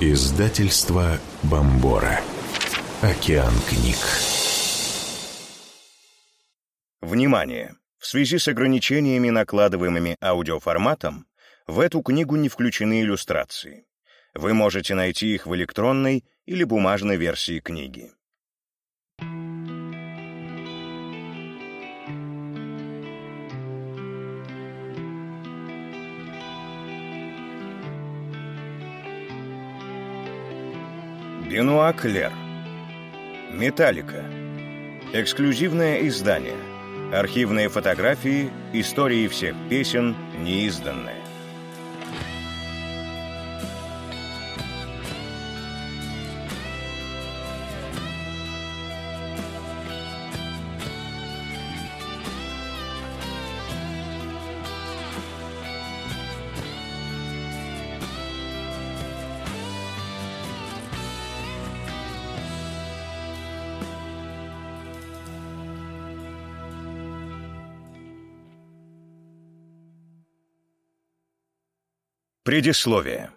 Издательство Бомбора. Океан книг. Внимание! В связи с ограничениями, накладываемыми аудиоформатом, в эту книгу не включены иллюстрации. Вы можете найти их в электронной или бумажной версии книги. Бенуа Клер. Металлика. Эксклюзивное издание. Архивные фотографии, истории всех песен, неизданное. Предисловие.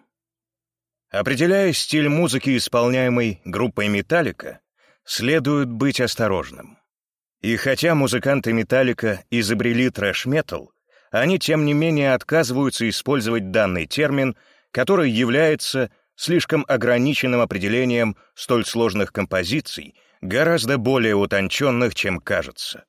Определяя стиль музыки, исполняемой группой «Металлика», следует быть осторожным. И хотя музыканты «Металлика» изобрели трэш-метал, они, тем не менее, отказываются использовать данный термин, который является слишком ограниченным определением столь сложных композиций, гораздо более утонченных, чем кажется.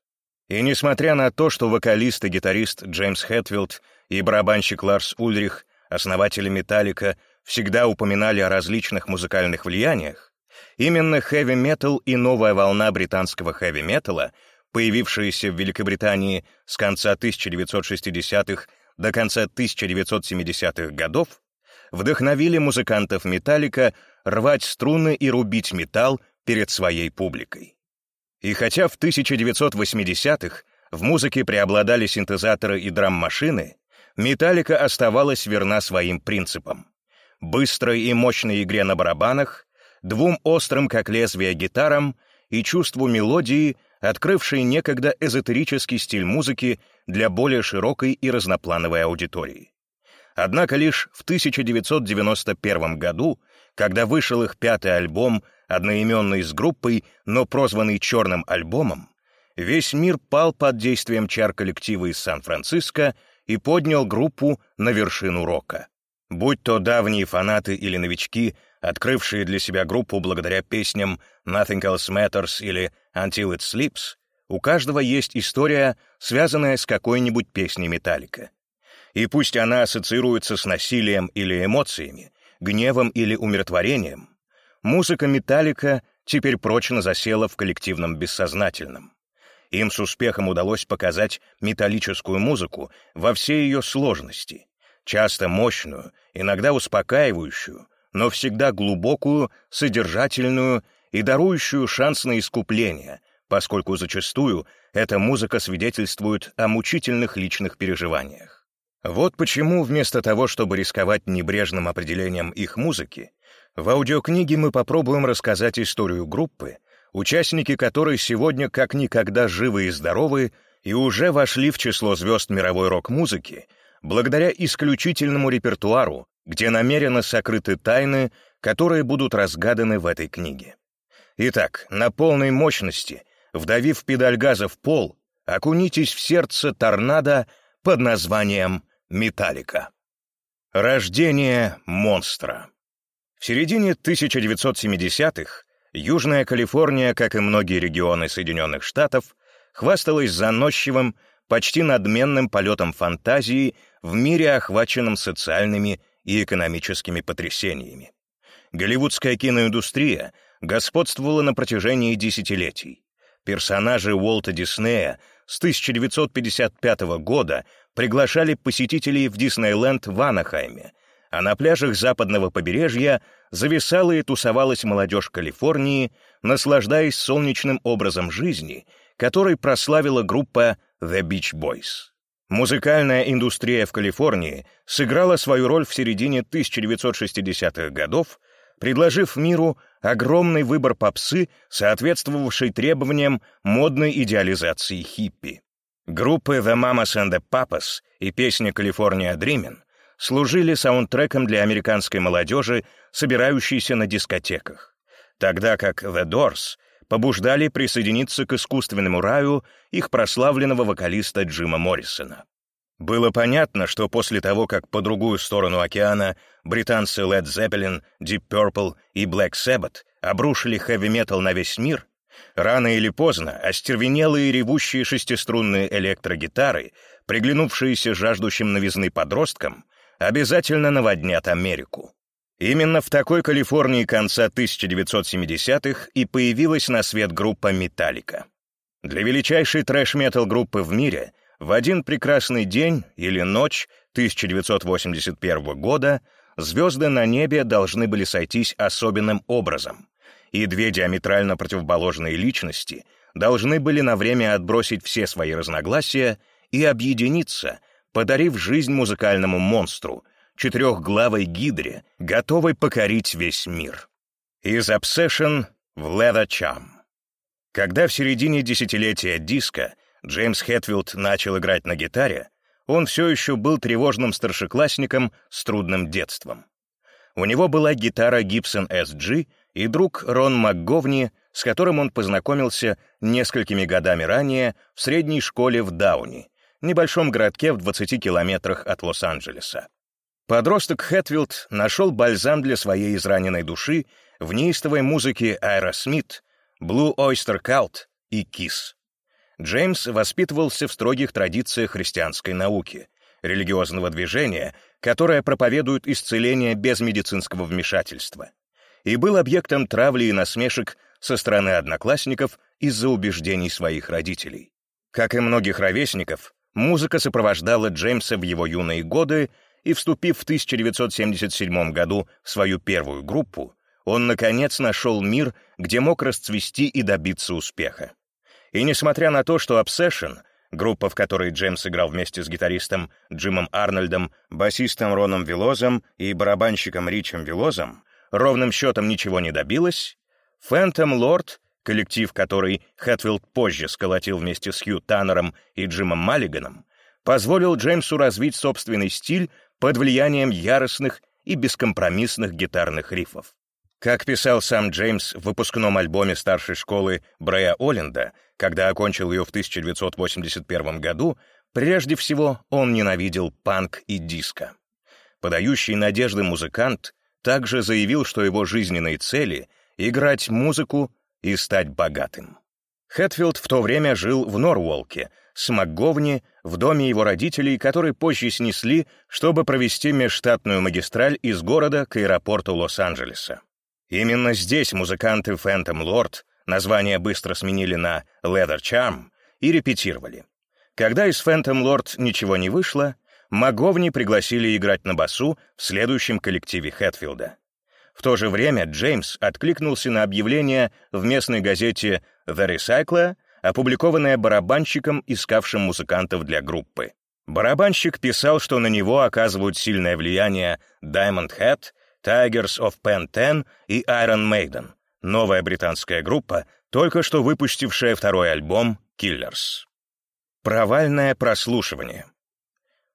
И несмотря на то, что вокалист и гитарист Джеймс Хэтфилд и барабанщик Ларс Ульрих основатели «Металлика» всегда упоминали о различных музыкальных влияниях, именно хэви-метал и новая волна британского хэви-металла, появившаяся в Великобритании с конца 1960-х до конца 1970-х годов, вдохновили музыкантов «Металлика» рвать струны и рубить металл перед своей публикой. И хотя в 1980-х в музыке преобладали синтезаторы и драм-машины, Металлика оставалась верна своим принципам. Быстрой и мощной игре на барабанах, двум острым как лезвие гитарам и чувству мелодии, открывшей некогда эзотерический стиль музыки для более широкой и разноплановой аудитории. Однако лишь в 1991 году, когда вышел их пятый альбом, одноименный с группой, но прозванный «Черным альбомом», весь мир пал под действием чар коллектива из Сан-Франциско и поднял группу на вершину рока. Будь то давние фанаты или новички, открывшие для себя группу благодаря песням «Nothing Else Matters» или «Until It Sleeps», у каждого есть история, связанная с какой-нибудь песней Металлика. И пусть она ассоциируется с насилием или эмоциями, гневом или умиротворением, музыка Металлика теперь прочно засела в коллективном бессознательном. Им с успехом удалось показать металлическую музыку во всей ее сложности, часто мощную, иногда успокаивающую, но всегда глубокую, содержательную и дарующую шанс на искупление, поскольку зачастую эта музыка свидетельствует о мучительных личных переживаниях. Вот почему вместо того, чтобы рисковать небрежным определением их музыки, в аудиокниге мы попробуем рассказать историю группы, участники которой сегодня как никогда живы и здоровы и уже вошли в число звезд мировой рок-музыки благодаря исключительному репертуару, где намеренно сокрыты тайны, которые будут разгаданы в этой книге. Итак, на полной мощности, вдавив педаль газа в пол, окунитесь в сердце торнадо под названием «Металлика». Рождение монстра. В середине 1970-х Южная Калифорния, как и многие регионы Соединенных Штатов, хвасталась заносчивым, почти надменным полетом фантазии в мире, охваченном социальными и экономическими потрясениями. Голливудская киноиндустрия господствовала на протяжении десятилетий. Персонажи Уолта Диснея с 1955 года приглашали посетителей в Диснейленд в Анахайме, а на пляжах западного побережья зависала и тусовалась молодежь Калифорнии, наслаждаясь солнечным образом жизни, который прославила группа The Beach Boys. Музыкальная индустрия в Калифорнии сыграла свою роль в середине 1960-х годов, предложив миру огромный выбор попсы, соответствовавший требованиям модной идеализации хиппи. Группы The Mamas and the Papas и песня «California Dreamin'» служили саундтреком для американской молодежи, собирающейся на дискотеках, тогда как The Doors побуждали присоединиться к искусственному раю их прославленного вокалиста Джима Моррисона. Было понятно, что после того, как по другую сторону океана британцы Led Zeppelin, Deep Purple и Black Sabbath обрушили хэви-метал на весь мир, рано или поздно остервенелые ревущие шестиструнные электрогитары, приглянувшиеся жаждущим новизны подросткам, обязательно наводнят Америку. Именно в такой Калифорнии конца 1970-х и появилась на свет группа «Металлика». Для величайшей трэш-метал группы в мире в один прекрасный день или ночь 1981 года звезды на небе должны были сойтись особенным образом, и две диаметрально противоположные личности должны были на время отбросить все свои разногласия и объединиться, подарив жизнь музыкальному монстру, четырехглавой гидре, готовой покорить весь мир. Из Obsession в Leather Charm. Когда в середине десятилетия диска Джеймс Хэтфилд начал играть на гитаре, он все еще был тревожным старшеклассником с трудным детством. У него была гитара Gibson SG и друг Рон МакГовни, с которым он познакомился несколькими годами ранее в средней школе в Дауни, небольшом городке в 20 километрах от Лос-Анджелеса. Подросток Хэтфилд нашел бальзам для своей израненной души в неистовой музыке Aerosmith, Blue Oyster Cult и Kiss. Джеймс воспитывался в строгих традициях христианской науки, религиозного движения, которое проповедует исцеление без медицинского вмешательства, и был объектом травли и насмешек со стороны одноклассников из-за убеждений своих родителей. Как и многих ровесников, музыка сопровождала Джеймса в его юные годы, и, вступив в 1977 году в свою первую группу, он, наконец, нашел мир, где мог расцвести и добиться успеха. И несмотря на то, что Obsession, группа, в которой Джеймс играл вместе с гитаристом Джимом Арнольдом, басистом Роном Вилозом и барабанщиком Ричем Вилозом, ровным счетом ничего не добилась, Phantom Lord, коллектив, который Хэтфилд позже сколотил вместе с Хью Таннером и Джимом Маллиганом, позволил Джеймсу развить собственный стиль под влиянием яростных и бескомпромиссных гитарных рифов. Как писал сам Джеймс в выпускном альбоме старшей школы Брэя Оленда, когда окончил ее в 1981 году, прежде всего он ненавидел панк и диско. Подающий надежды музыкант также заявил, что его жизненные цели — играть музыку и стать богатым. Хэтфилд в то время жил в Норволке, с МакГовни, в доме его родителей, который позже снесли, чтобы провести межштатную магистраль из города к аэропорту Лос-Анджелеса. Именно здесь музыканты Phantom Lord название быстро сменили на Leather Charm и репетировали. Когда из Phantom Lord ничего не вышло, Маговни пригласили играть на басу в следующем коллективе Хэтфилда. В то же время Джеймс откликнулся на объявление в местной газете The Recycler, опубликованное барабанщиком, искавшим музыкантов для группы. Барабанщик писал, что на него оказывают сильное влияние Diamond Head Tigers of Pen 10 и Iron Maiden, новая британская группа, только что выпустившая второй альбом Killers. Провальное прослушивание.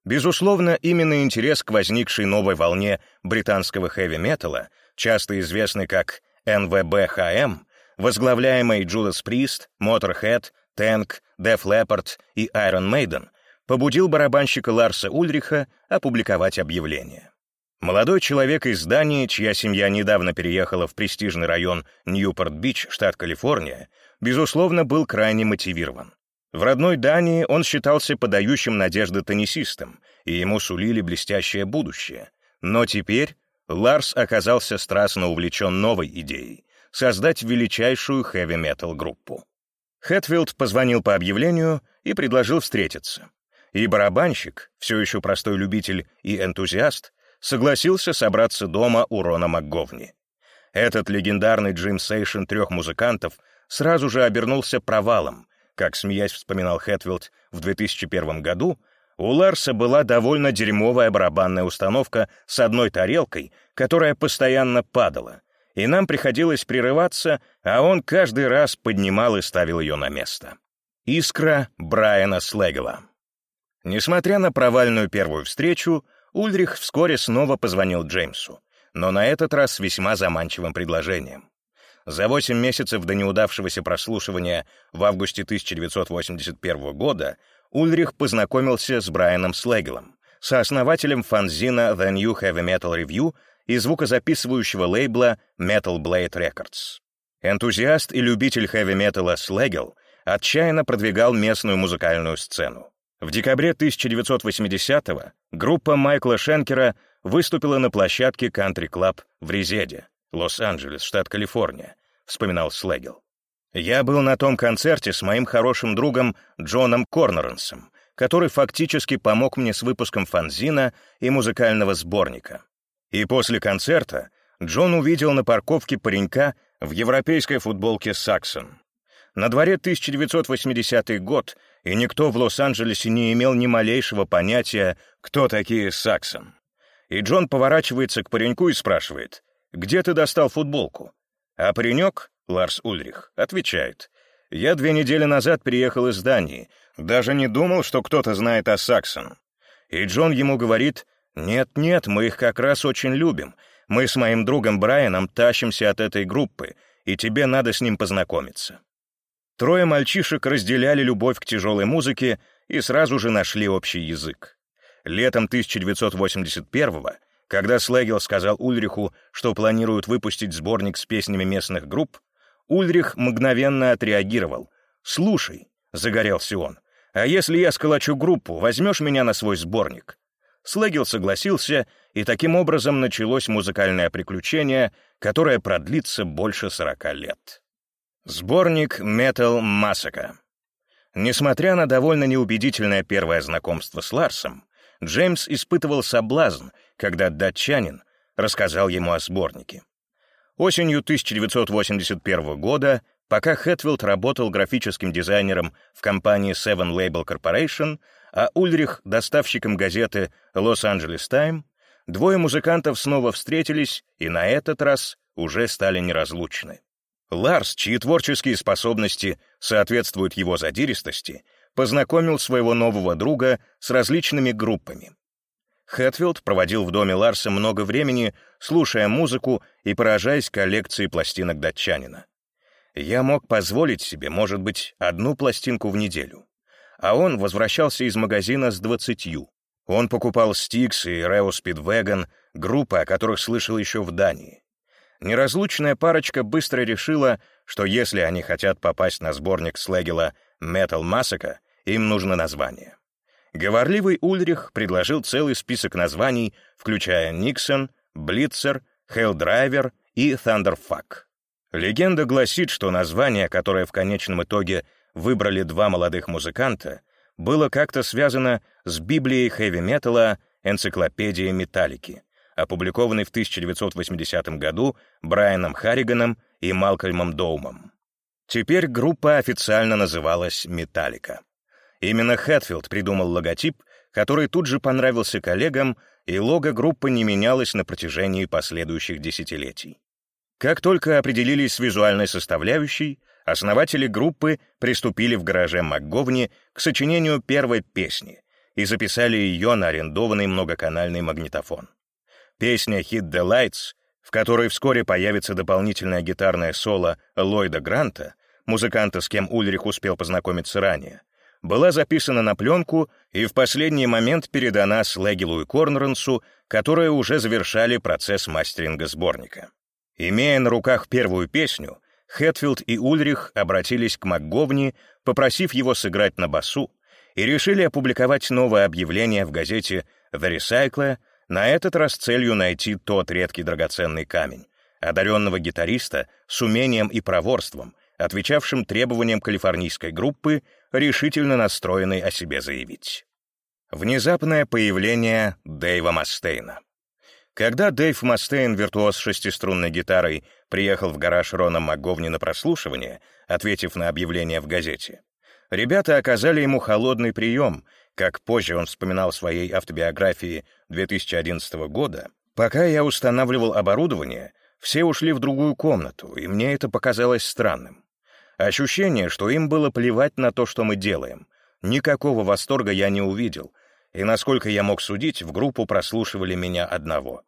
Безусловно, именно интерес к возникшей новой волне британского хэви-металла, часто известный как НВБХМ, возглавляемый Judas Priest, Motorhead, Tank, Def Leppard и Iron Maiden, побудил барабанщика Ларса Ульриха опубликовать объявление. Молодой человек из Дании, чья семья недавно переехала в престижный район Ньюпорт-Бич, штат Калифорния, безусловно, был крайне мотивирован. В родной Дании он считался подающим надежды теннисистом, и ему сулили блестящее будущее. Но теперь Ларс оказался страстно увлечен новой идеей — создать величайшую хэви-метал группу. Хэтфилд позвонил по объявлению и предложил встретиться. И барабанщик, все еще простой любитель и энтузиаст, согласился собраться дома у Рона МакГовни. Этот легендарный Джим Сейшн трех музыкантов сразу же обернулся провалом. Как, смеясь, вспоминал Хэтфилд в 2001 году, у Ларса была довольно дерьмовая барабанная установка с одной тарелкой, которая постоянно падала, и нам приходилось прерываться, а он каждый раз поднимал и ставил ее на место. Искра Брайана Слегова. Несмотря на провальную первую встречу, Ульрих вскоре снова позвонил Джеймсу, но на этот раз с весьма заманчивым предложением. За восемь месяцев до неудавшегося прослушивания в августе 1981 года Ульрих познакомился с Брайаном Слегелом, сооснователем фанзина The New Heavy Metal Review и звукозаписывающего лейбла Metal Blade Records. Энтузиаст и любитель хэви-металла Слегел отчаянно продвигал местную музыкальную сцену. В декабре 1980-го группа Майкла Шенкера выступила на площадке Club в Резеде, Лос-Анджелес, штат Калифорния, вспоминал Слегел. Я был на том концерте с моим хорошим другом Джоном Корнеренсом, который фактически помог мне с выпуском фанзина и музыкального сборника. И после концерта Джон увидел на парковке паренька в европейской футболке «Саксон». На дворе 1980 год, и никто в Лос-Анджелесе не имел ни малейшего понятия, кто такие «Саксон». И Джон поворачивается к пареньку и спрашивает, «Где ты достал футболку?» А паренек, Ларс Ульрих, отвечает, «Я две недели назад приехал из Дании, даже не думал, что кто-то знает о Саксон». И Джон ему говорит, «Нет-нет, мы их как раз очень любим. Мы с моим другом Брайаном тащимся от этой группы, и тебе надо с ним познакомиться». Трое мальчишек разделяли любовь к тяжелой музыке и сразу же нашли общий язык. Летом 1981-го, когда Слегел сказал Ульриху, что планирует выпустить сборник с песнями местных групп, Ульрих мгновенно отреагировал. «Слушай», — загорелся он, — «а если я сколочу группу, возьмешь меня на свой сборник?» Слегел согласился, и таким образом началось музыкальное приключение, которое продлится больше сорока лет. Сборник Metal Massacre. Несмотря на довольно неубедительное первое знакомство с Ларсом, Джеймс испытывал соблазн, когда датчанин рассказал ему о сборнике. Осенью 1981 года, пока Хэтфилд работал графическим дизайнером в компании Seven Label Corporation, а Ульрих — доставщиком газеты Angeles Times, двое музыкантов снова встретились и на этот раз уже стали неразлучны. Ларс, чьи творческие способности соответствуют его задиристости, познакомил своего нового друга с различными группами. Хэтфилд проводил в доме Ларса много времени, слушая музыку и поражаясь коллекции пластинок датчанина. Я мог позволить себе, может быть, одну пластинку в неделю. А он возвращался из магазина с двадцатью. Он покупал Стикс и Рео Спидвеган, группы, о которых слышал еще в Дании. Неразлучная парочка быстро решила, что если они хотят попасть на сборник Слегела «Metal Massacre», им нужно название. Говорливый Ульрих предложил целый список названий, включая «Никсон», «Блитцер», «Хеллдрайвер» и «Thunderfuck». Легенда гласит, что название, которое в конечном итоге выбрали два молодых музыканта, было как-то связано с Библией хэви-металла «Энциклопедия металлики», опубликованный в 1980 году Брайаном Харриганом и Малкольмом Доумом. Теперь группа официально называлась «Металлика». Именно Хэтфилд придумал логотип, который тут же понравился коллегам, и лого группы не менялось на протяжении последующих десятилетий. Как только определились с визуальной составляющей, основатели группы приступили в гараже МакГовни к сочинению первой песни и записали ее на арендованный многоканальный магнитофон. Песня «Hit the Lights», в которой вскоре появится дополнительное гитарное соло Ллойда Гранта, музыканта, с кем Ульрих успел познакомиться ранее, была записана на пленку и в последний момент передана Слегелу и Корнеренсу, которые уже завершали процесс мастеринга сборника. Имея на руках первую песню, Хэтфилд и Ульрих обратились к МакГовни, попросив его сыграть на басу, и решили опубликовать новое объявление в газете «The Recycler», на этот раз целью найти тот редкий драгоценный камень, одаренного гитариста с умением и проворством, отвечавшим требованиям калифорнийской группы, решительно настроенной о себе заявить. Внезапное появление Дэйва Мастейна. Когда Дэйв Мастейн, виртуоз шестиструнной гитарой, приехал в гараж Рона МакГовни на прослушивание, ответив на объявление в газете, ребята оказали ему холодный прием как позже он вспоминал в своей автобиографии 2011 года, пока я устанавливал оборудование, все ушли в другую комнату, и мне это показалось странным. Ощущение, что им было плевать на то, что мы делаем. Никакого восторга я не увидел, и, насколько я мог судить, в группу прослушивали меня одного.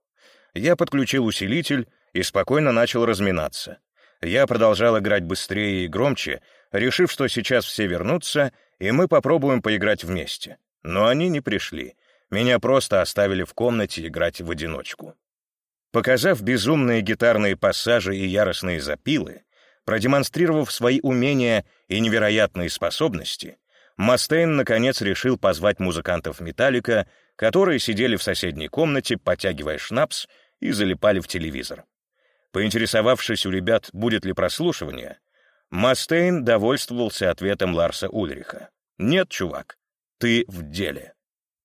Я подключил усилитель и спокойно начал разминаться. Я продолжал играть быстрее и громче, решив, что сейчас все вернутся, и мы попробуем поиграть вместе. Но они не пришли. Меня просто оставили в комнате играть в одиночку. Показав безумные гитарные пассажи и яростные запилы, продемонстрировав свои умения и невероятные способности, Мастейн наконец решил позвать музыкантов «Металлика», которые сидели в соседней комнате, потягивая шнапс и залипали в телевизор. Поинтересовавшись у ребят, будет ли прослушивание, Мастейн довольствовался ответом Ларса Ульриха. «Нет, чувак, ты в деле».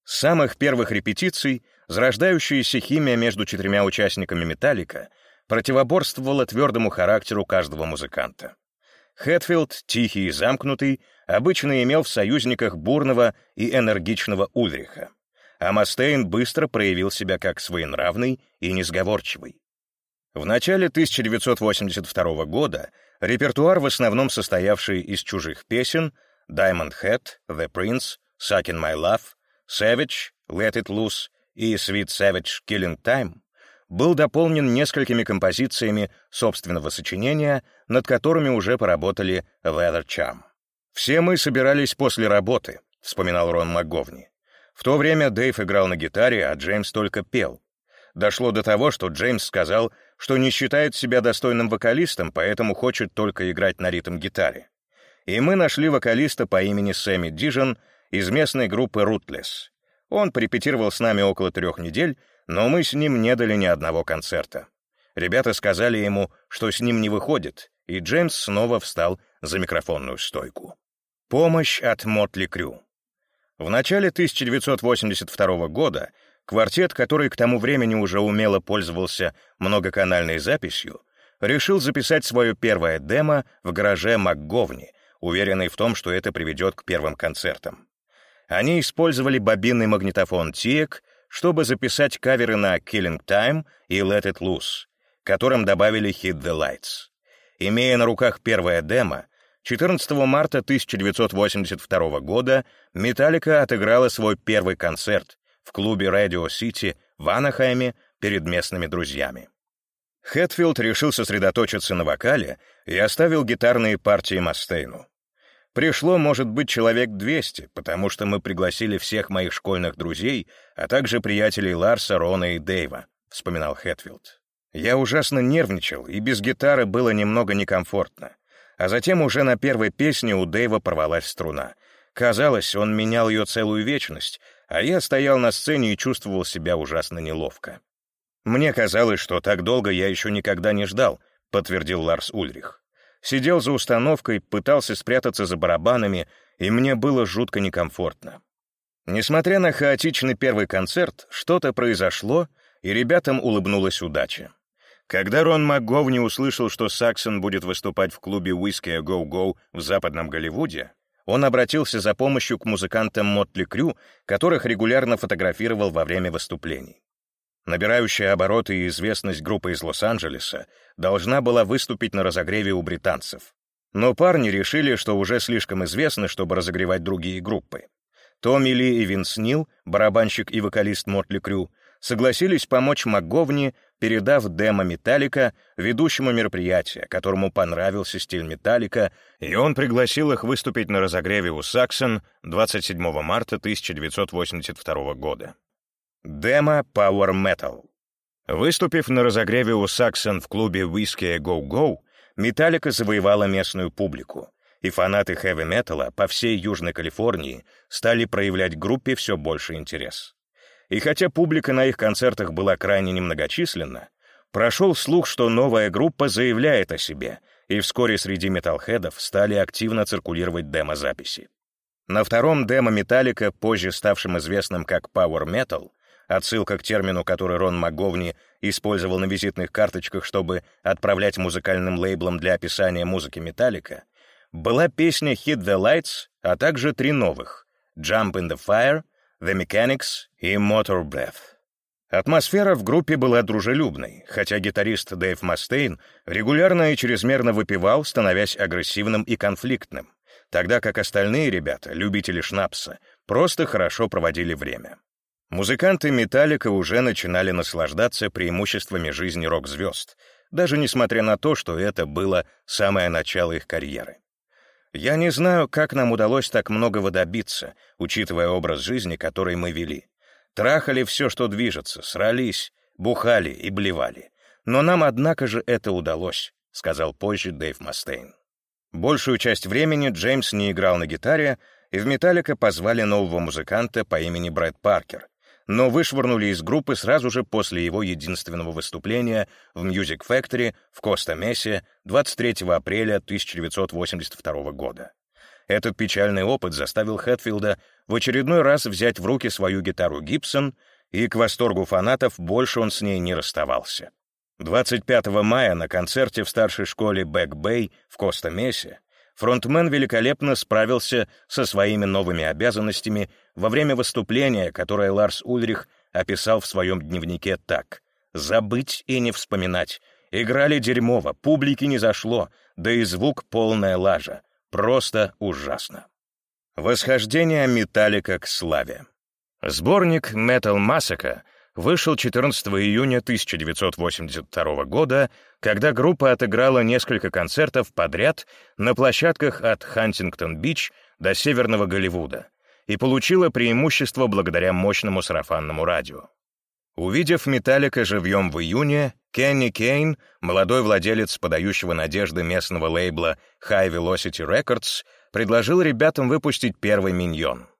С самых первых репетиций зарождающаяся химия между четырьмя участниками «Металлика» противоборствовала твердому характеру каждого музыканта. Хэтфилд, тихий и замкнутый, обычно имел в союзниках бурного и энергичного Ульриха, а Мастейн быстро проявил себя как своенравный и несговорчивый. В начале 1982 года репертуар, в основном состоявший из чужих песен «Diamond Head», «The Prince», «Suckin' My Love», «Savage», «Let It Loose» и «Sweet Savage Killing Time», был дополнен несколькими композициями собственного сочинения, над которыми уже поработали Weather Charm. «Все мы собирались после работы», — вспоминал Рон МакГовни. В то время Дэйв играл на гитаре, а Джеймс только пел. Дошло до того, что Джеймс сказал, что не считает себя достойным вокалистом, поэтому хочет только играть на ритм-гитаре. И мы нашли вокалиста по имени Сэмми Дижен из местной группы Rootless. Он порепетировал с нами около трех недель, но мы с ним не дали ни одного концерта. Ребята сказали ему, что с ним не выходит, и Джеймс снова встал за микрофонную стойку. Помощь от Мотли Крю. В начале 1982 года квартет, который к тому времени уже умело пользовался многоканальной записью, решил записать свое первое демо в гараже МакГовни, уверенный в том, что это приведет к первым концертам. Они использовали бобинный магнитофон TIEC чтобы записать каверы на «Killing Time» и «Let It Loose», которым добавили «Hit the Lights». Имея на руках первое демо, 14 марта 1982 года «Металлика» отыграла свой первый концерт в клубе Radio City в Анахайме перед местными друзьями. Хэтфилд решил сосредоточиться на вокале и оставил гитарные партии Мастейну. Пришло, может быть, человек 200, потому что мы пригласили всех моих школьных друзей, а также приятелей Ларса, Рона и Дэйва», — вспоминал Хэтфилд. «Я ужасно нервничал, и без гитары было немного некомфортно. А затем уже на первой песне у Дэйва порвалась струна. Казалось, он менял ее целую вечность, а я стоял на сцене и чувствовал себя ужасно неловко. «Мне казалось, что так долго я еще никогда не ждал», — подтвердил Ларс Ульрих сидел за установкой, пытался спрятаться за барабанами, и мне было жутко некомфортно. Несмотря на хаотичный первый концерт, что-то произошло, и ребятам улыбнулась удача. Когда Рон МакГовни услышал, что Саксон будет выступать в клубе Whiskey Go Go в западном Голливуде, он обратился за помощью к музыкантам Мотли Крю, которых регулярно фотографировал во время выступлений. Набирающая обороты и известность группа из Лос-Анджелеса должна была выступить на разогреве у британцев. Но парни решили, что уже слишком известны, чтобы разогревать другие группы. Томми Ли и Винс Нил, барабанщик и вокалист Мотли Крю, согласились помочь МакГовни, передав демо Металлика ведущему мероприятия, которому понравился стиль Металлика, и он пригласил их выступить на разогреве у Саксон 27 марта 1982 года. Демо Power Metal. Выступив на разогреве у Саксон в клубе Whiskey Go Go, Металлика завоевала местную публику, и фанаты хэви-металла по всей Южной Калифорнии стали проявлять группе все больше интерес. И хотя публика на их концертах была крайне немногочисленна, прошел слух, что новая группа заявляет о себе, и вскоре среди металлхедов стали активно циркулировать демо-записи. На втором демо Металлика, позже ставшем известным как Power Metal, Отсылка к термину, который Рон МакГовни использовал на визитных карточках, чтобы отправлять музыкальным лейблам для описания музыки Металлика, была песня «Hit the Lights», а также три новых — «Jump in the Fire», «The Mechanics» и «Motor Breath». Атмосфера в группе была дружелюбной, хотя гитарист Дэйв Мастейн регулярно и чрезмерно выпивал, становясь агрессивным и конфликтным, тогда как остальные ребята, любители шнапса, просто хорошо проводили время. Музыканты «Металлика» уже начинали наслаждаться преимуществами жизни рок-звезд, даже несмотря на то, что это было самое начало их карьеры. Я не знаю, как нам удалось так многого добиться, учитывая образ жизни, который мы вели. Трахали все, что движется, срались, бухали и блевали. Но нам, однако же, это удалось, сказал позже Дэйв Мастейн. Большую часть времени Джеймс не играл на гитаре, и в «Металлика» позвали нового музыканта по имени Брэд Паркер, но вышвырнули из группы сразу же после его единственного выступления в Music Factory в Коста-Месе 23 апреля 1982 года. Этот печальный опыт заставил Хэтфилда в очередной раз взять в руки свою гитару Гибсон, и к восторгу фанатов больше он с ней не расставался. 25 мая на концерте в старшей школе Бэк Бэй в Коста-Месе фронтмен великолепно справился со своими новыми обязанностями во время выступления, которое Ларс Ульрих описал в своем дневнике так. «Забыть и не вспоминать. Играли дерьмово, публике не зашло, да и звук полная лажа. Просто ужасно». Восхождение Металлика к славе. Сборник Metal Massacre вышел 14 июня 1982 года, когда группа отыграла несколько концертов подряд на площадках от Хантингтон-Бич до Северного Голливуда и получила преимущество благодаря мощному сарафанному радио. Увидев «Металлика» живьем в июне, Кенни Кейн, молодой владелец подающего надежды местного лейбла High Velocity Records, предложил ребятам выпустить первый миньон.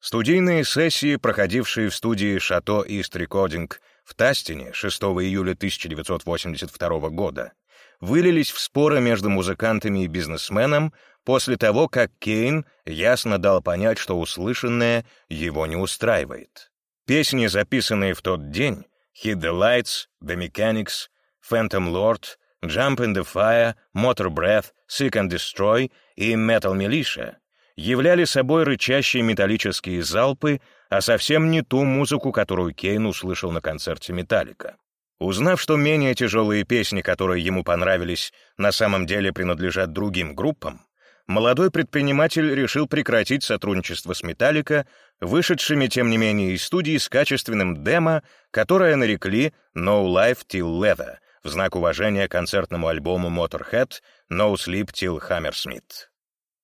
Студийные сессии, проходившие в студии Chateau East Recording в Тастине 6 июля 1982 года, вылились в споры между музыкантами и бизнесменом после того, как Кейн ясно дал понять, что услышанное его не устраивает. Песни, записанные в тот день, «Hit the Lights», «The Mechanics», «Phantom Lord», «Jump in the Fire», «Motor Breath», «Seek and Destroy» и «Metal Militia» являли собой рычащие металлические залпы, а совсем не ту музыку, которую Кейн услышал на концерте «Металлика». Узнав, что менее тяжелые песни, которые ему понравились, на самом деле принадлежат другим группам, молодой предприниматель решил прекратить сотрудничество с «Металлика», вышедшими, тем не менее, из студии с качественным демо, которое нарекли «No Life Till Leather» в знак уважения концертному альбому Motorhead «No Sleep Till Hammersmith».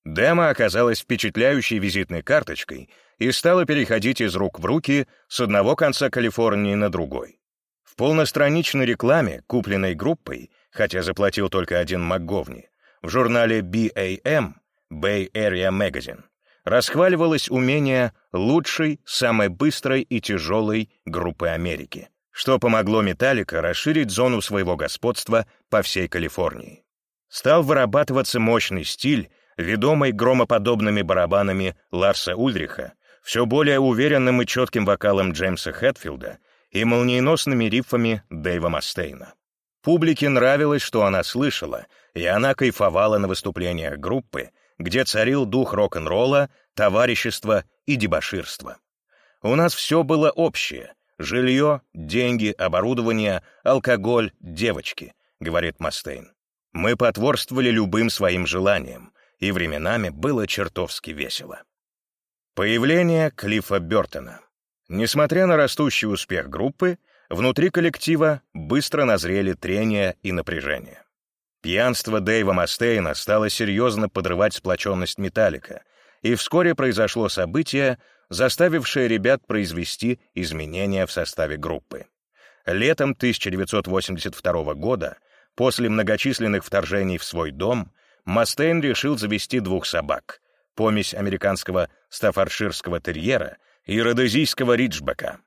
Демо оказалась впечатляющей визитной карточкой и стала переходить из рук в руки с одного конца Калифорнии на другой. В полностраничной рекламе, купленной группой, хотя заплатил только один МакГовни, в журнале BAM, Bay Area Magazine, расхваливалось умение лучшей, самой быстрой и тяжелой группы Америки, что помогло Металлика расширить зону своего господства по всей Калифорнии. Стал вырабатываться мощный стиль, ведомый громоподобными барабанами Ларса Ульриха, все более уверенным и четким вокалом Джеймса Хэтфилда и молниеносными рифами Дэйва Мастейна. Публике нравилось, что она слышала, и она кайфовала на выступлениях группы, где царил дух рок-н-ролла, товарищества и дебоширства. У нас все было общее — жилье, деньги, оборудование, алкоголь, девочки, — говорит Мастейн. Мы потворствовали любым своим желаниям, и временами было чертовски весело. Появление Клиффа Бёртона. Несмотря на растущий успех группы, внутри коллектива быстро назрели трения и напряжение. Пьянство Дэйва Мастейна стало серьезно подрывать сплоченность Металлика, и вскоре произошло событие, заставившее ребят произвести изменения в составе группы. Летом 1982 года, после многочисленных вторжений в свой дом, Мастейн решил завести двух собак — помесь американского стаффордширского терьера и родезийского риджбека.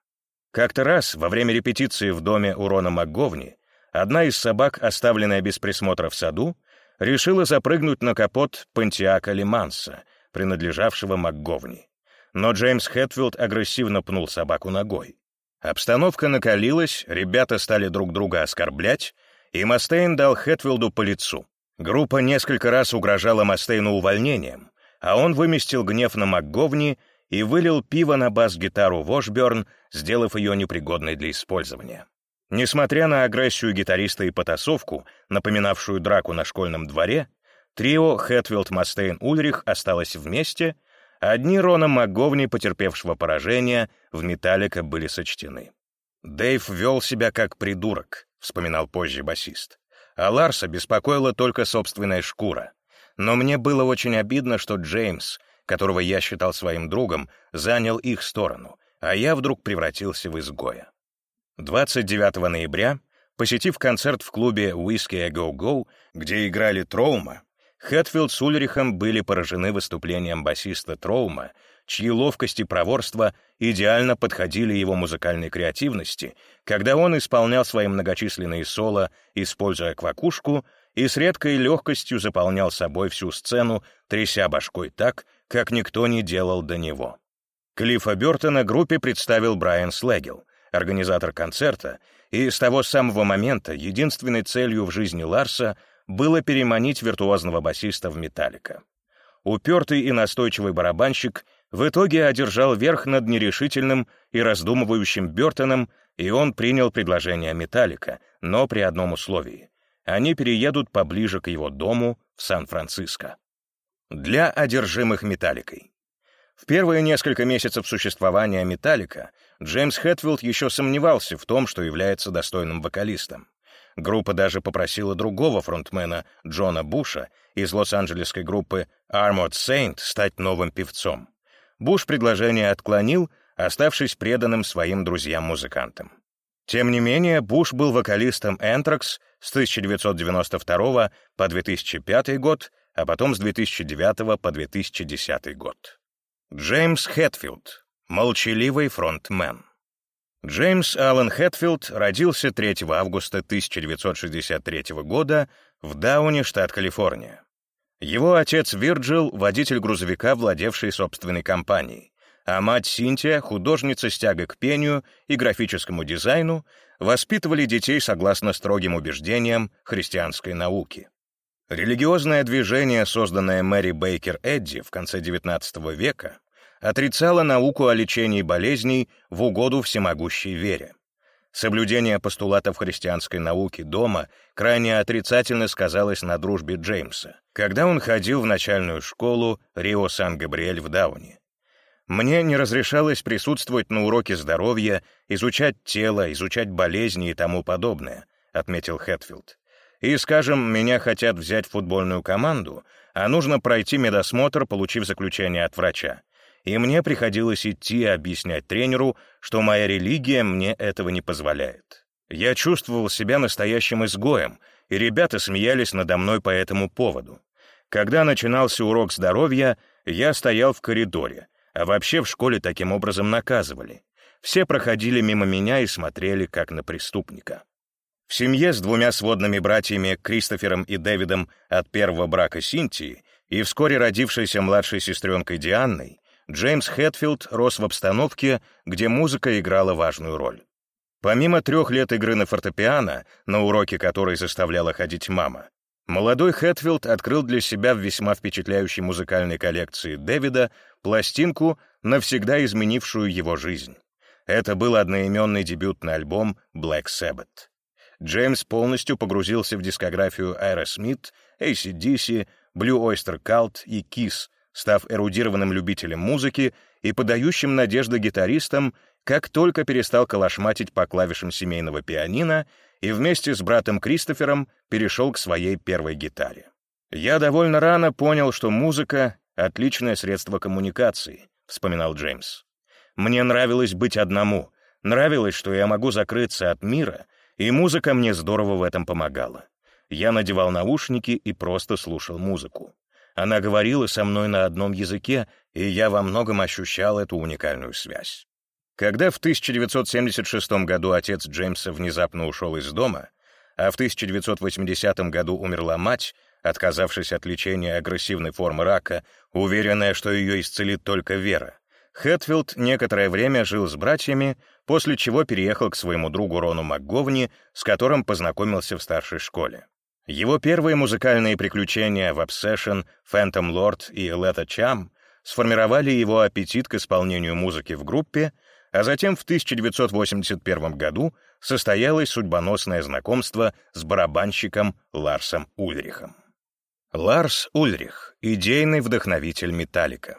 Как-то раз, во время репетиции в доме у Рона МакГовни, одна из собак, оставленная без присмотра в саду, решила запрыгнуть на капот Пантиака Лиманса, принадлежавшего МакГовни. Но Джеймс Хэтфилд агрессивно пнул собаку ногой. Обстановка накалилась, ребята стали друг друга оскорблять, и Мастейн дал Хэтфилду по лицу. Группа несколько раз угрожала Мастейну увольнением, а он выместил гнев на МакГовни и вылил пиво на бас-гитару Вошберн, сделав ее непригодной для использования. Несмотря на агрессию гитариста и потасовку, напоминавшую драку на школьном дворе, трио Хэтфилд, Мастейн, Ульрих осталось вместе, Одни Рона МакГовни, потерпевшего поражение, в «Металлика» были сочтены. «Дэйв вел себя как придурок», — вспоминал позже басист. А Ларса беспокоила только собственная шкура. Но мне было очень обидно, что Джеймс, которого я считал своим другом, занял их сторону, а я вдруг превратился в изгоя. 29 ноября, посетив концерт в клубе «Whiskey Go Go», где играли Троума, Хэтфилд с Ульрихом были поражены выступлением басиста Троума, чьи ловкость и проворство идеально подходили его музыкальной креативности, когда он исполнял свои многочисленные соло, используя квакушку, и с редкой легкостью заполнял собой всю сцену, тряся башкой так, как никто не делал до него. Клиффа Бёртона группе представил Брайан Слегел, организатор концерта, и с того самого момента единственной целью в жизни Ларса было переманить виртуозного басиста в «Металлика». Упертый и настойчивый барабанщик в итоге одержал верх над нерешительным и раздумывающим Бёртоном, и он принял предложение «Металлика», но при одном условии. Они переедут поближе к его дому в Сан-Франциско. Для одержимых «Металликой». В первые несколько месяцев существования «Металлика» Джеймс Хэтфилд еще сомневался в том, что является достойным вокалистом. Группа даже попросила другого фронтмена, Джона Буша, из лос-анджелесской группы Armored Saint, стать новым певцом. Буш предложение отклонил, оставшись преданным своим друзьям-музыкантам. Тем не менее, Буш был вокалистом Anthrax с 1992 по 2005 год, а потом с 2009 по 2010 год. Джеймс Хэтфилд, молчаливый фронтмен. Джеймс Аллен Хэтфилд родился 3 августа 1963 года в Дауне, штат Калифорния. Его отец Вирджил — водитель грузовика, владевший собственной компанией, а мать Синтия, художница с тягой к пению и графическому дизайну, воспитывали детей согласно строгим убеждениям христианской науки. Религиозное движение, созданное Мэри Бейкер Эдди в конце XIX века, отрицала науку о лечении болезней в угоду всемогущей вере. Соблюдение постулатов христианской науки дома крайне отрицательно сказалось на дружбе Джеймса, когда он ходил в начальную школу Рио-Сан-Габриэль в Дауне. Мне не разрешалось присутствовать на уроке здоровья, изучать тело, изучать болезни и тому подобное, отметил Хэтфилд. И, скажем, меня хотят взять в футбольную команду, а нужно пройти медосмотр, получив заключение от врача и мне приходилось идти объяснять тренеру, что моя религия мне этого не позволяет. Я чувствовал себя настоящим изгоем, и ребята смеялись надо мной по этому поводу. Когда начинался урок здоровья, я стоял в коридоре, а вообще в школе таким образом наказывали. Все проходили мимо меня и смотрели, как на преступника. В семье с двумя сводными братьями Кристофером и Дэвидом от первого брака Синтии и вскоре родившейся младшей сестренкой Дианной Джеймс Хэтфилд рос в обстановке, где музыка играла важную роль. Помимо трех лет игры на фортепиано, на уроке которой заставляла ходить мама, молодой Хэтфилд открыл для себя в весьма впечатляющей музыкальной коллекции Дэвида пластинку, навсегда изменившую его жизнь. Это был одноименный дебютный альбом Black Sabbath. Джеймс полностью погрузился в дискографию Aerosmith, ACDC, Blue Oyster Cult и Kiss — став эрудированным любителем музыки и подающим надежды гитаристом, как только перестал колошматить по клавишам семейного пианино и вместе с братом Кристофером перешел к своей первой гитаре. «Я довольно рано понял, что музыка — отличное средство коммуникации», — вспоминал Джеймс. «Мне нравилось быть одному, нравилось, что я могу закрыться от мира, и музыка мне здорово в этом помогала. Я надевал наушники и просто слушал музыку. Она говорила со мной на одном языке, и я во многом ощущал эту уникальную связь. Когда в 1976 году отец Джеймса внезапно ушел из дома, а в 1980 году умерла мать, отказавшись от лечения агрессивной формы рака, уверенная, что ее исцелит только вера, Хэтфилд некоторое время жил с братьями, после чего переехал к своему другу Рону МакГовни, с которым познакомился в старшей школе. Его первые музыкальные приключения в Obsession, Phantom Lord и Let a Cham сформировали его аппетит к исполнению музыки в группе, а затем в 1981 году состоялось судьбоносное знакомство с барабанщиком Ларсом Ульрихом. Ларс Ульрих — идейный вдохновитель «Металлика».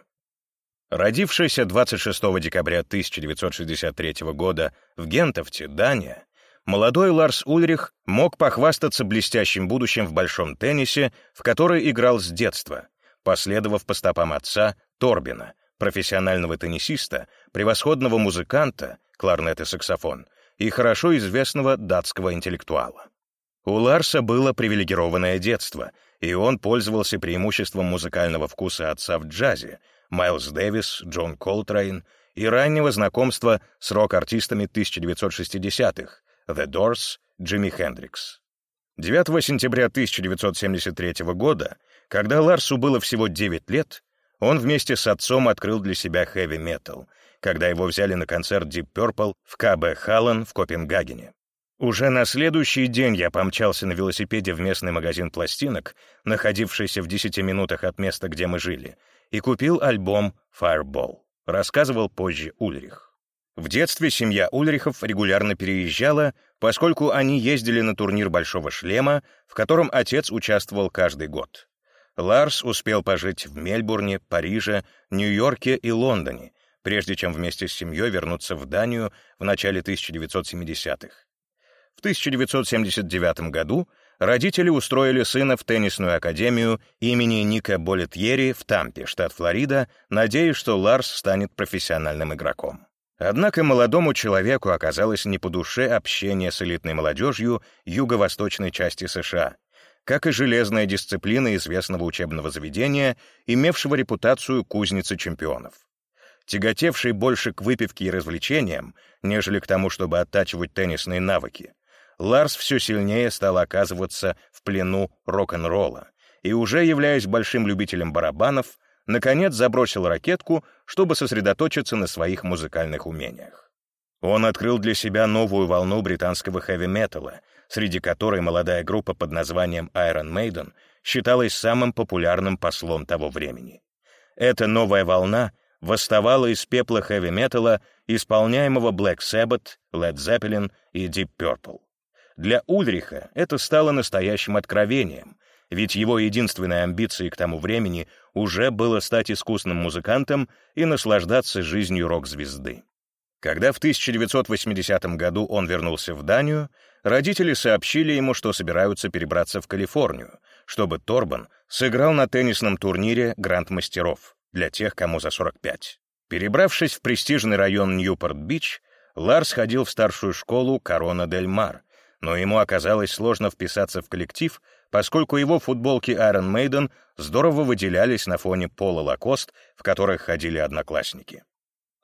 Родившийся 26 декабря 1963 года в Гентовте, Дания, молодой Ларс Ульрих мог похвастаться блестящим будущим в большом теннисе, в который играл с детства, последовав по стопам отца Торбина, профессионального теннисиста, превосходного музыканта, кларнет и саксофон, и хорошо известного датского интеллектуала. У Ларса было привилегированное детство, и он пользовался преимуществом музыкального вкуса отца в джазе, Майлз Дэвис, Джон Колтрейн и раннего знакомства с рок-артистами 1960-х The Doors, Джимми Хендрикс. 9 сентября 1973 года, когда Ларсу было всего 9 лет, он вместе с отцом открыл для себя хэви-метал, когда его взяли на концерт Deep Purple в КБ Халлен в Копенгагене. Уже на следующий день я помчался на велосипеде в местный магазин пластинок, находившийся в 10 минутах от места, где мы жили, и купил альбом Fireball, рассказывал позже Ульрих. В детстве семья Ульрихов регулярно переезжала, поскольку они ездили на турнир «Большого шлема», в котором отец участвовал каждый год. Ларс успел пожить в Мельбурне, Париже, Нью-Йорке и Лондоне, прежде чем вместе с семьей вернуться в Данию в начале 1970-х. В 1979 году родители устроили сына в теннисную академию имени Ника Болетьери в Тампе, штат Флорида, надеясь, что Ларс станет профессиональным игроком. Однако молодому человеку оказалось не по душе общение с элитной молодежью юго-восточной части США, как и железная дисциплина известного учебного заведения, имевшего репутацию кузницы чемпионов. Тяготевший больше к выпивке и развлечениям, нежели к тому, чтобы оттачивать теннисные навыки, Ларс все сильнее стал оказываться в плену рок-н-ролла и, уже являясь большим любителем барабанов, наконец забросил ракетку, чтобы сосредоточиться на своих музыкальных умениях. Он открыл для себя новую волну британского хэви-металла, среди которой молодая группа под названием Iron Maiden считалась самым популярным послом того времени. Эта новая волна восставала из пепла хэви-металла, исполняемого Black Sabbath, Led Zeppelin и Deep Purple. Для Ульриха это стало настоящим откровением, ведь его единственной амбицией к тому времени уже было стать искусным музыкантом и наслаждаться жизнью рок-звезды. Когда в 1980 году он вернулся в Данию, родители сообщили ему, что собираются перебраться в Калифорнию, чтобы Торбен сыграл на теннисном турнире Гранд-мастеров для тех, кому за 45. Перебравшись в престижный район Ньюпорт-Бич, Ларс ходил в старшую школу Корона-дель-Мар, но ему оказалось сложно вписаться в коллектив, поскольку его футболки Iron Maiden здорово выделялись на фоне поло Lacoste, в которых ходили одноклассники.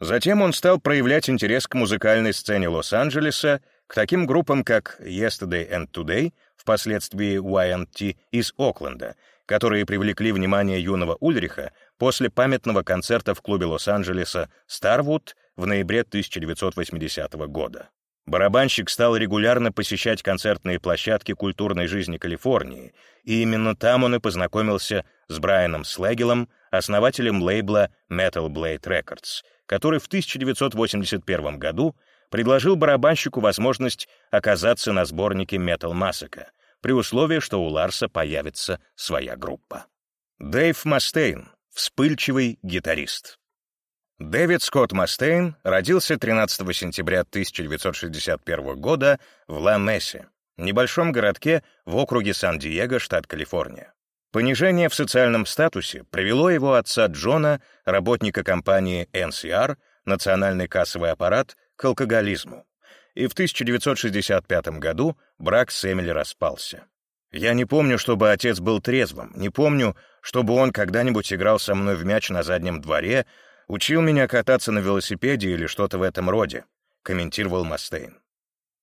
Затем он стал проявлять интерес к музыкальной сцене Лос-Анджелеса, к таким группам, как Yesterday and Today, впоследствии YNT из Окленда, которые привлекли внимание юного Ульриха после памятного концерта в клубе Лос-Анджелеса «Старвуд» в ноябре 1980 года. Барабанщик стал регулярно посещать концертные площадки культурной жизни Калифорнии, и именно там он и познакомился с Брайаном Слегелом, основателем лейбла Metal Blade Records, который в 1981 году предложил барабанщику возможность оказаться на сборнике Metal Massacre, при условии, что у Ларса появится своя группа. Дэйв Мастейн — вспыльчивый гитарист. Дэвид Скотт Мастейн родился 13 сентября 1961 года в Ла-Мессе, небольшом городке в округе Сан-Диего, штат Калифорния. Понижение в социальном статусе привело его отца Джона, работника компании NCR, национальный кассовый аппарат, к алкоголизму. И в 1965 году брак с Эмили распался. Я не помню, чтобы отец был трезвым, не помню, чтобы он когда-нибудь играл со мной в мяч на заднем дворе, учил меня кататься на велосипеде или что-то в этом роде», — комментировал Мастейн.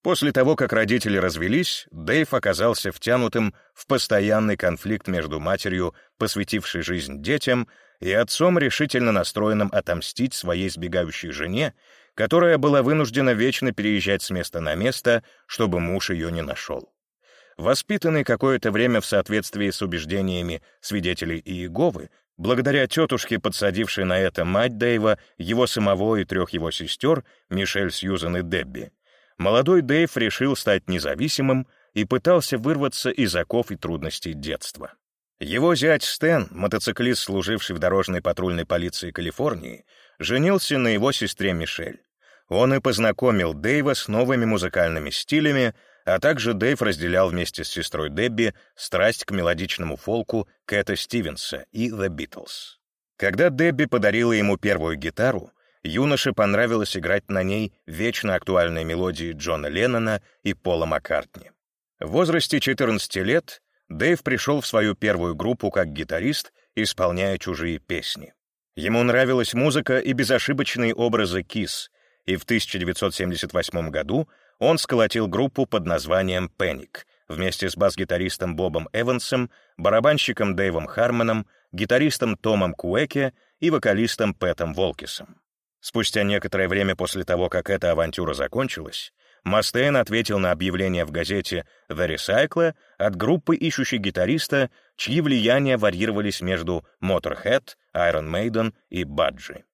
После того, как родители развелись, Дэйв оказался втянутым в постоянный конфликт между матерью, посвятившей жизнь детям, и отцом, решительно настроенным отомстить своей сбегающей жене, которая была вынуждена вечно переезжать с места на место, чтобы муж ее не нашел. Воспитанный какое-то время в соответствии с убеждениями свидетелей Иеговы, Благодаря тетушке, подсадившей на это мать Дэйва, его самого и трех его сестер, Мишель, Сьюзан и Дебби, молодой Дэйв решил стать независимым и пытался вырваться из оков и трудностей детства. Его зять Стэн, мотоциклист, служивший в дорожной патрульной полиции Калифорнии, женился на его сестре Мишель. Он и познакомил Дэйва с новыми музыкальными стилями, а также Дэйв разделял вместе с сестрой Дебби страсть к мелодичному фолку Кэта Стивенса и The Beatles. Когда Дебби подарила ему первую гитару, юноше понравилось играть на ней вечно актуальные мелодии Джона Леннона и Пола Маккартни. В возрасте 14 лет Дэйв пришел в свою первую группу как гитарист, исполняя чужие песни. Ему нравилась музыка и безошибочные образы Кис, и в 1978 году он сколотил группу под названием «Пэник» вместе с бас-гитаристом Бобом Эвансом, барабанщиком Дэйвом Хармоном, гитаристом Томом Куэке и вокалистом Пэтом Волкисом. Спустя некоторое время после того, как эта авантюра закончилась, Мастейн ответил на объявление в газете «The Recycler» от группы, ищущей гитариста, чьи влияния варьировались между Motorhead, Iron Maiden и Баджи.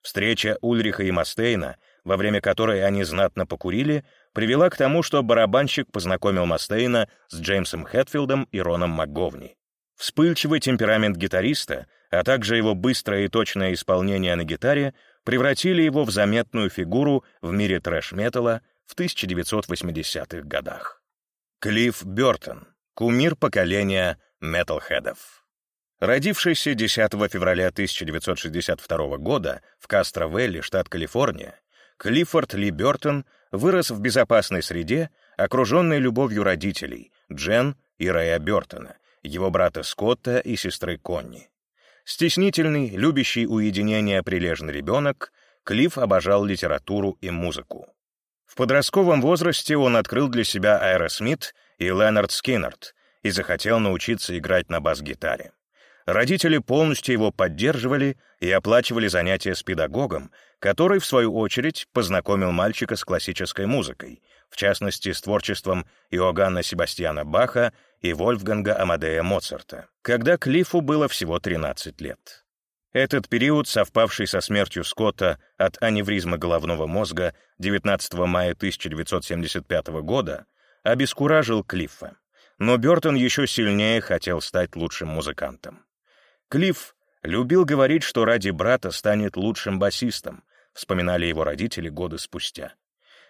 Встреча Ульриха и Мастейна, во время которой они знатно покурили, привела к тому, что барабанщик познакомил Мастейна с Джеймсом Хэтфилдом и Роном МакГовни. Вспыльчивый темперамент гитариста, а также его быстрое и точное исполнение на гитаре превратили его в заметную фигуру в мире трэш-металла в 1980-х годах. Клифф Бёртон, кумир поколения металлхедов. Родившийся 10 февраля 1962 года в Кастро-Вэлли, штат Калифорния, Клиффорд Ли Бёртон вырос в безопасной среде, окруженной любовью родителей Джен и Рэя Бёртона, его брата Скотта и сестры Конни. Стеснительный, любящий уединение прилежный ребенок, Клифф обожал литературу и музыку. В подростковом возрасте он открыл для себя Аэросмит и Lynyrd Skynyrd и захотел научиться играть на бас-гитаре. Родители полностью его поддерживали и оплачивали занятия с педагогом, который, в свою очередь, познакомил мальчика с классической музыкой, в частности, с творчеством Иоганна Себастьяна Баха и Вольфганга Амадея Моцарта, когда Клиффу было всего 13 лет. Этот период, совпавший со смертью Скотта от аневризма головного мозга 19 мая 1975 года, обескуражил Клиффа. Но Бёртон еще сильнее хотел стать лучшим музыкантом. Клифф любил говорить, что ради брата станет лучшим басистом, вспоминали его родители годы спустя.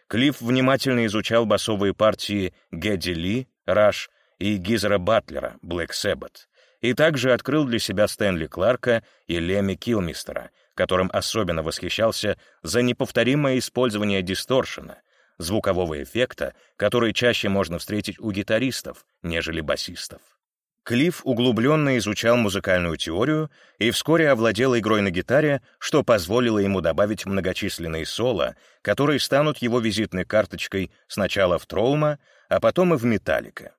Клифф внимательно изучал басовые партии Гэдди Ли, Раш и Гизера Батлера, Блэк Сэббет, и также открыл для себя Стэнли Кларка и Леми Килмистера, которым особенно восхищался за неповторимое использование дисторшена, звукового эффекта, который чаще можно встретить у гитаристов, нежели басистов. Клифф углубленно изучал музыкальную теорию и вскоре овладел игрой на гитаре, что позволило ему добавить многочисленные соло, которые станут его визитной карточкой сначала в Троума, а потом и в Металлика.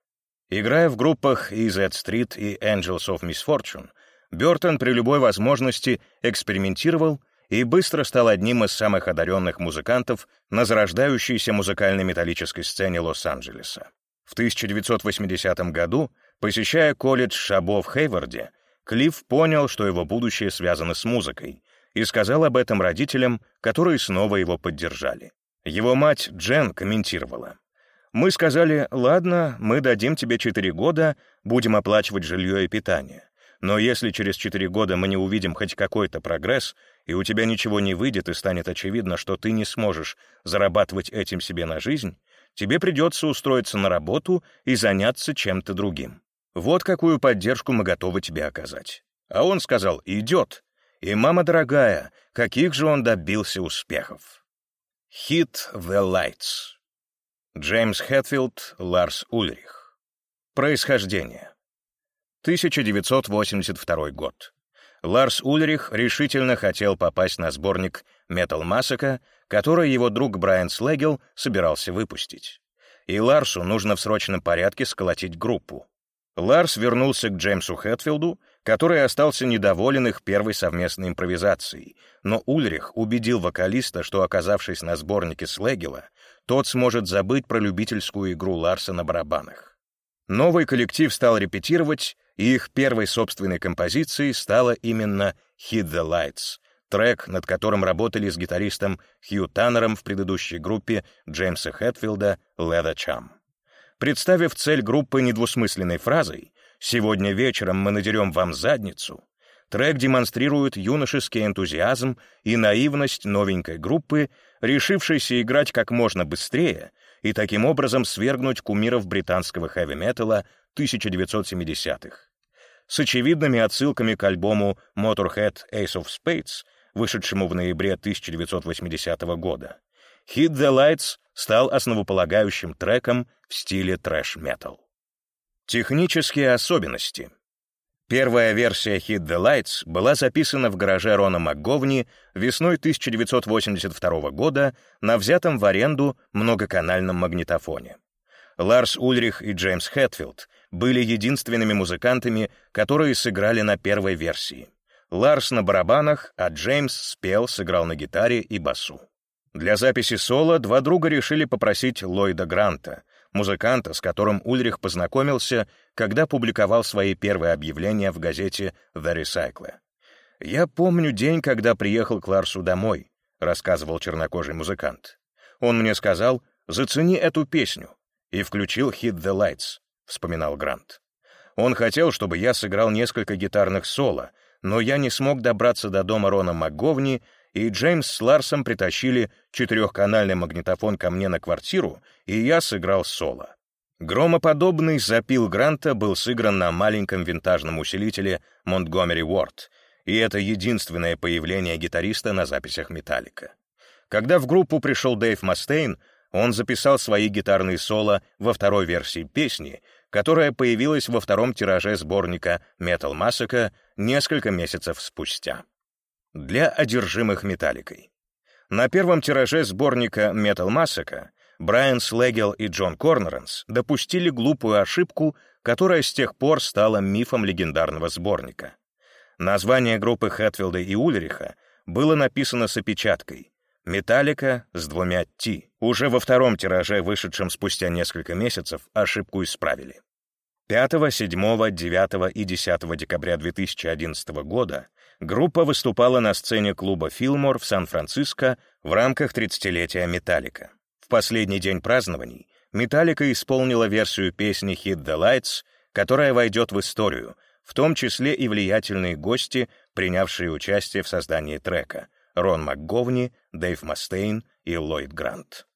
Играя в группах EZ Street и Angels of Misfortune, Бёртон при любой возможности экспериментировал и быстро стал одним из самых одаренных музыкантов на зарождающейся музыкально-металлической сцене Лос-Анджелеса. В 1980 году Посещая колледж Шабо в Хейварде, Клифф понял, что его будущее связано с музыкой, и сказал об этом родителям, которые снова его поддержали. Его мать Джен комментировала. «Мы сказали, ладно, мы дадим тебе четыре года, будем оплачивать жилье и питание. Но если через четыре года мы не увидим хоть какой-то прогресс, и у тебя ничего не выйдет, и станет очевидно, что ты не сможешь зарабатывать этим себе на жизнь, тебе придется устроиться на работу и заняться чем-то другим. Вот какую поддержку мы готовы тебе оказать. А он сказал, идет. И, мама дорогая, каких же он добился успехов. Hit the Lights. Джеймс Хэтфилд, Ларс Ульрих. Происхождение. 1982 год. Ларс Ульрих решительно хотел попасть на сборник Metal Massacre, который его друг Брайан Слегел собирался выпустить. И Ларсу нужно в срочном порядке сколотить группу. Ларс вернулся к Джеймсу Хэтфилду, который остался недоволен их первой совместной импровизацией, но Ульрих убедил вокалиста, что, оказавшись на сборнике Слегела, тот сможет забыть про любительскую игру Ларса на барабанах. Новый коллектив стал репетировать, и их первой собственной композицией стала именно «Hit the Lights», трек, над которым работали с гитаристом Хью Таннером в предыдущей группе Джеймса Хэтфилда «Leather Chum». Представив цель группы недвусмысленной фразой, «Сегодня вечером мы надерем вам задницу», трек демонстрирует юношеский энтузиазм и наивность новенькой группы, решившейся играть как можно быстрее и таким образом свергнуть кумиров британского хэви-металла 1970-х. С очевидными отсылками к альбому Motorhead Ace of Spades, вышедшему в ноябре 1980 года, Hit the Lights стал основополагающим треком в стиле трэш-метал. Технические особенности. Первая версия Hit the Lights была записана в гараже Рона МакГовни весной 1982 года на взятом в аренду многоканальном магнитофоне. Ларс Ульрих и Джеймс Хэтфилд были единственными музыкантами, которые сыграли на первой версии. Ларс на барабанах, а Джеймс спел, сыграл на гитаре и басу. Для записи соло два друга решили попросить Ллойда Гранта, музыканта, с которым Ульрих познакомился, когда публиковал свои первые объявления в газете «The Recycler». «Я помню день, когда приехал к Ларсу домой», — рассказывал чернокожий музыкант. «Он мне сказал, зацени эту песню, и включил «Hit the Lights», — вспоминал Грант. Он хотел, чтобы я сыграл несколько гитарных соло, но я не смог добраться до дома Рона МакГовни, и Джеймс с Ларсом притащили четырехканальный магнитофон ко мне на квартиру, и я сыграл соло. Громоподобный запил Гранта был сыгран на маленьком винтажном усилителе Montgomery Ward, и это единственное появление гитариста на записях «Металлика». Когда в группу пришел Дэйв Мастейн, он записал свои гитарные соло во второй версии песни, которая появилась во втором тираже сборника Metal Massacre несколько месяцев спустя. Для одержимых металликой. На первом тираже сборника Metal Massacre Брайан Слегел и Джон Корнеренс допустили глупую ошибку, которая с тех пор стала мифом легендарного сборника. Название группы Хэтфилда и Ульриха было написано с опечаткой «Металлика» с двумя «Т». Уже во втором тираже, вышедшем спустя несколько месяцев, ошибку исправили. 5, 7, 9 и 10 декабря 2011 года группа выступала на сцене клуба «Филмор» в Сан-Франциско в рамках 30-летия «Металлика». В последний день празднований «Металлика» исполнила версию песни «Hit the Lights», которая войдет в историю, в том числе и влиятельные гости, принявшие участие в создании трека — Рон МакГовни, Дэйв Мастейн и Ллойд Грант.